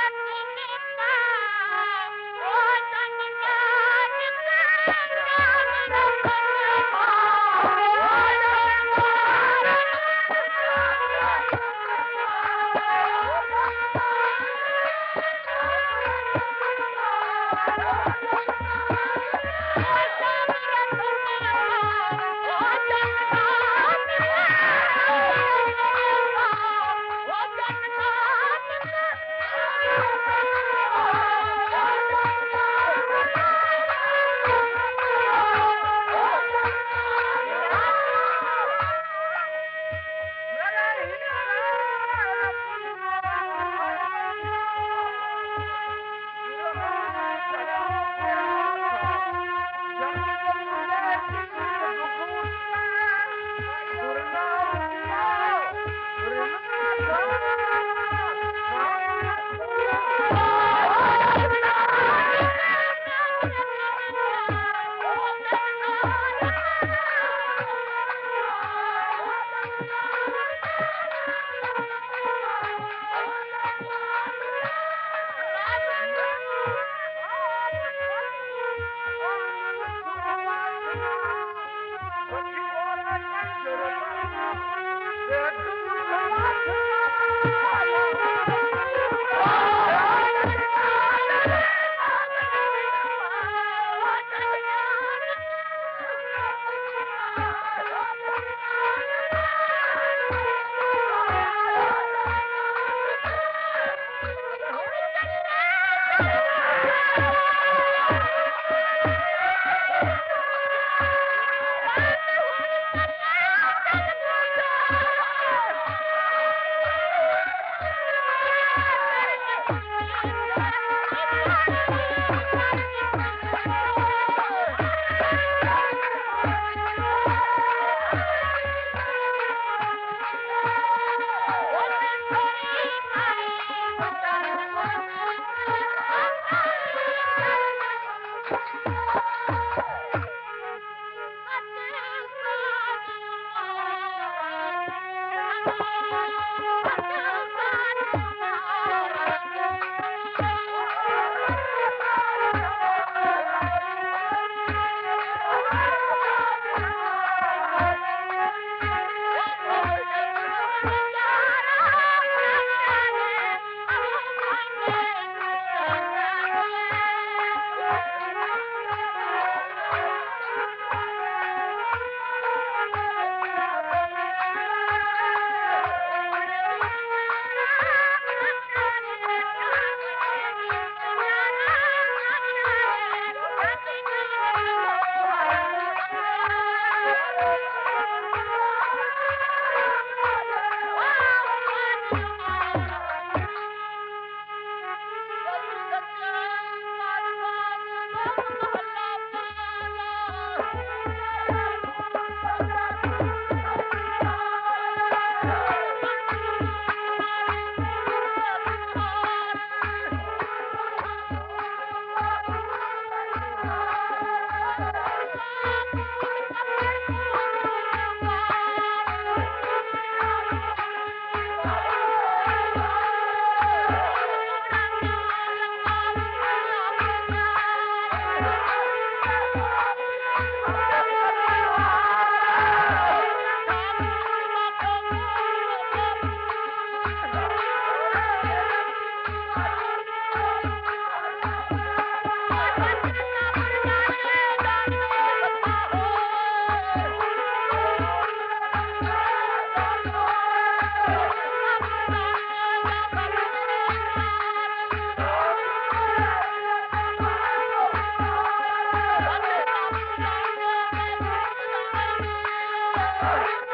love, Kitty. Thank you.